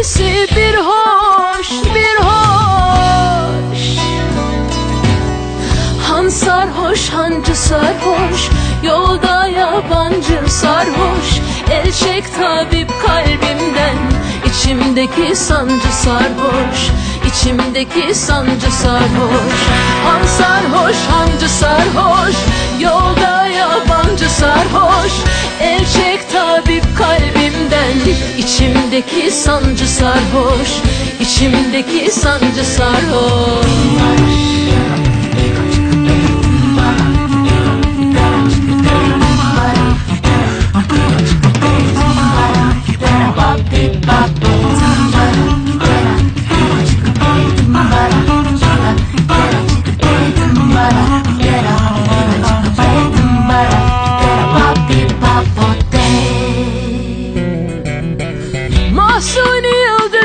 yaresi bir hoş bir hoş. Han sarhoş hancı sarhoş. Yolda yabancı sarhoş. El çek tabip kalbimden. İçimdeki sancı sarhoş. İçimdeki sancı sarhoş. Han sarhoş hancı sarhoş. Yolda yabancı sarhoş. El çek İçimdeki sancı sarhoş İçimdeki sancı sarhoş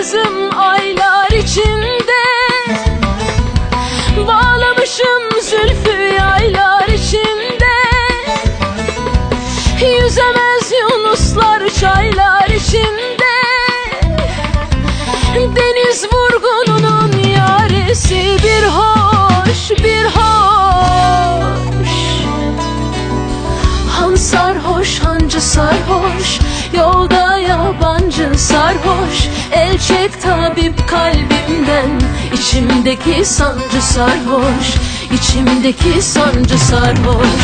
yıldızım aylar içinde Bağlamışım zülfü aylar içinde Yüzemez yunuslar çaylar içinde Deniz vurgununun yaresi bir hoş bir hoş Han sarhoş hancı sarhoş Yolda yabancı sarhoş. El çek tabip kalbimden İçimdeki sancı sarhoş. İçimdeki sancı sarhoş.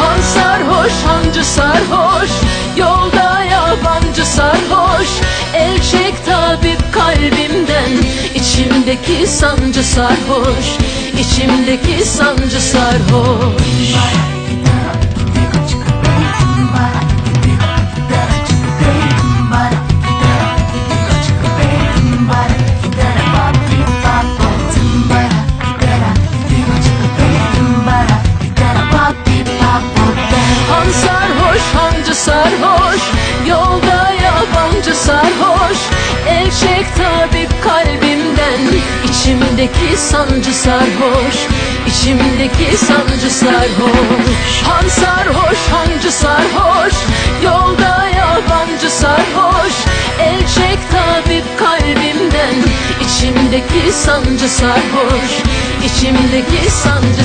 Han sarhoş hancı sarhoş. Yolda yabancı sarhoş. El çek tabip kalbimden İçimdeki sancı sarhoş. İçimdeki sancı sarhoş hancı sarhoş Yolda yabancı sarhoş. El çek tabip kalbimden İçimdeki sancı sarhoş. İçimdeki sancı sarhoş. Han sarhoş hancı sarhoş. Yolda yabancı sarhoş. El çek tabip kalbimden İçimdeki sancı sarhoş. İçimdeki sancı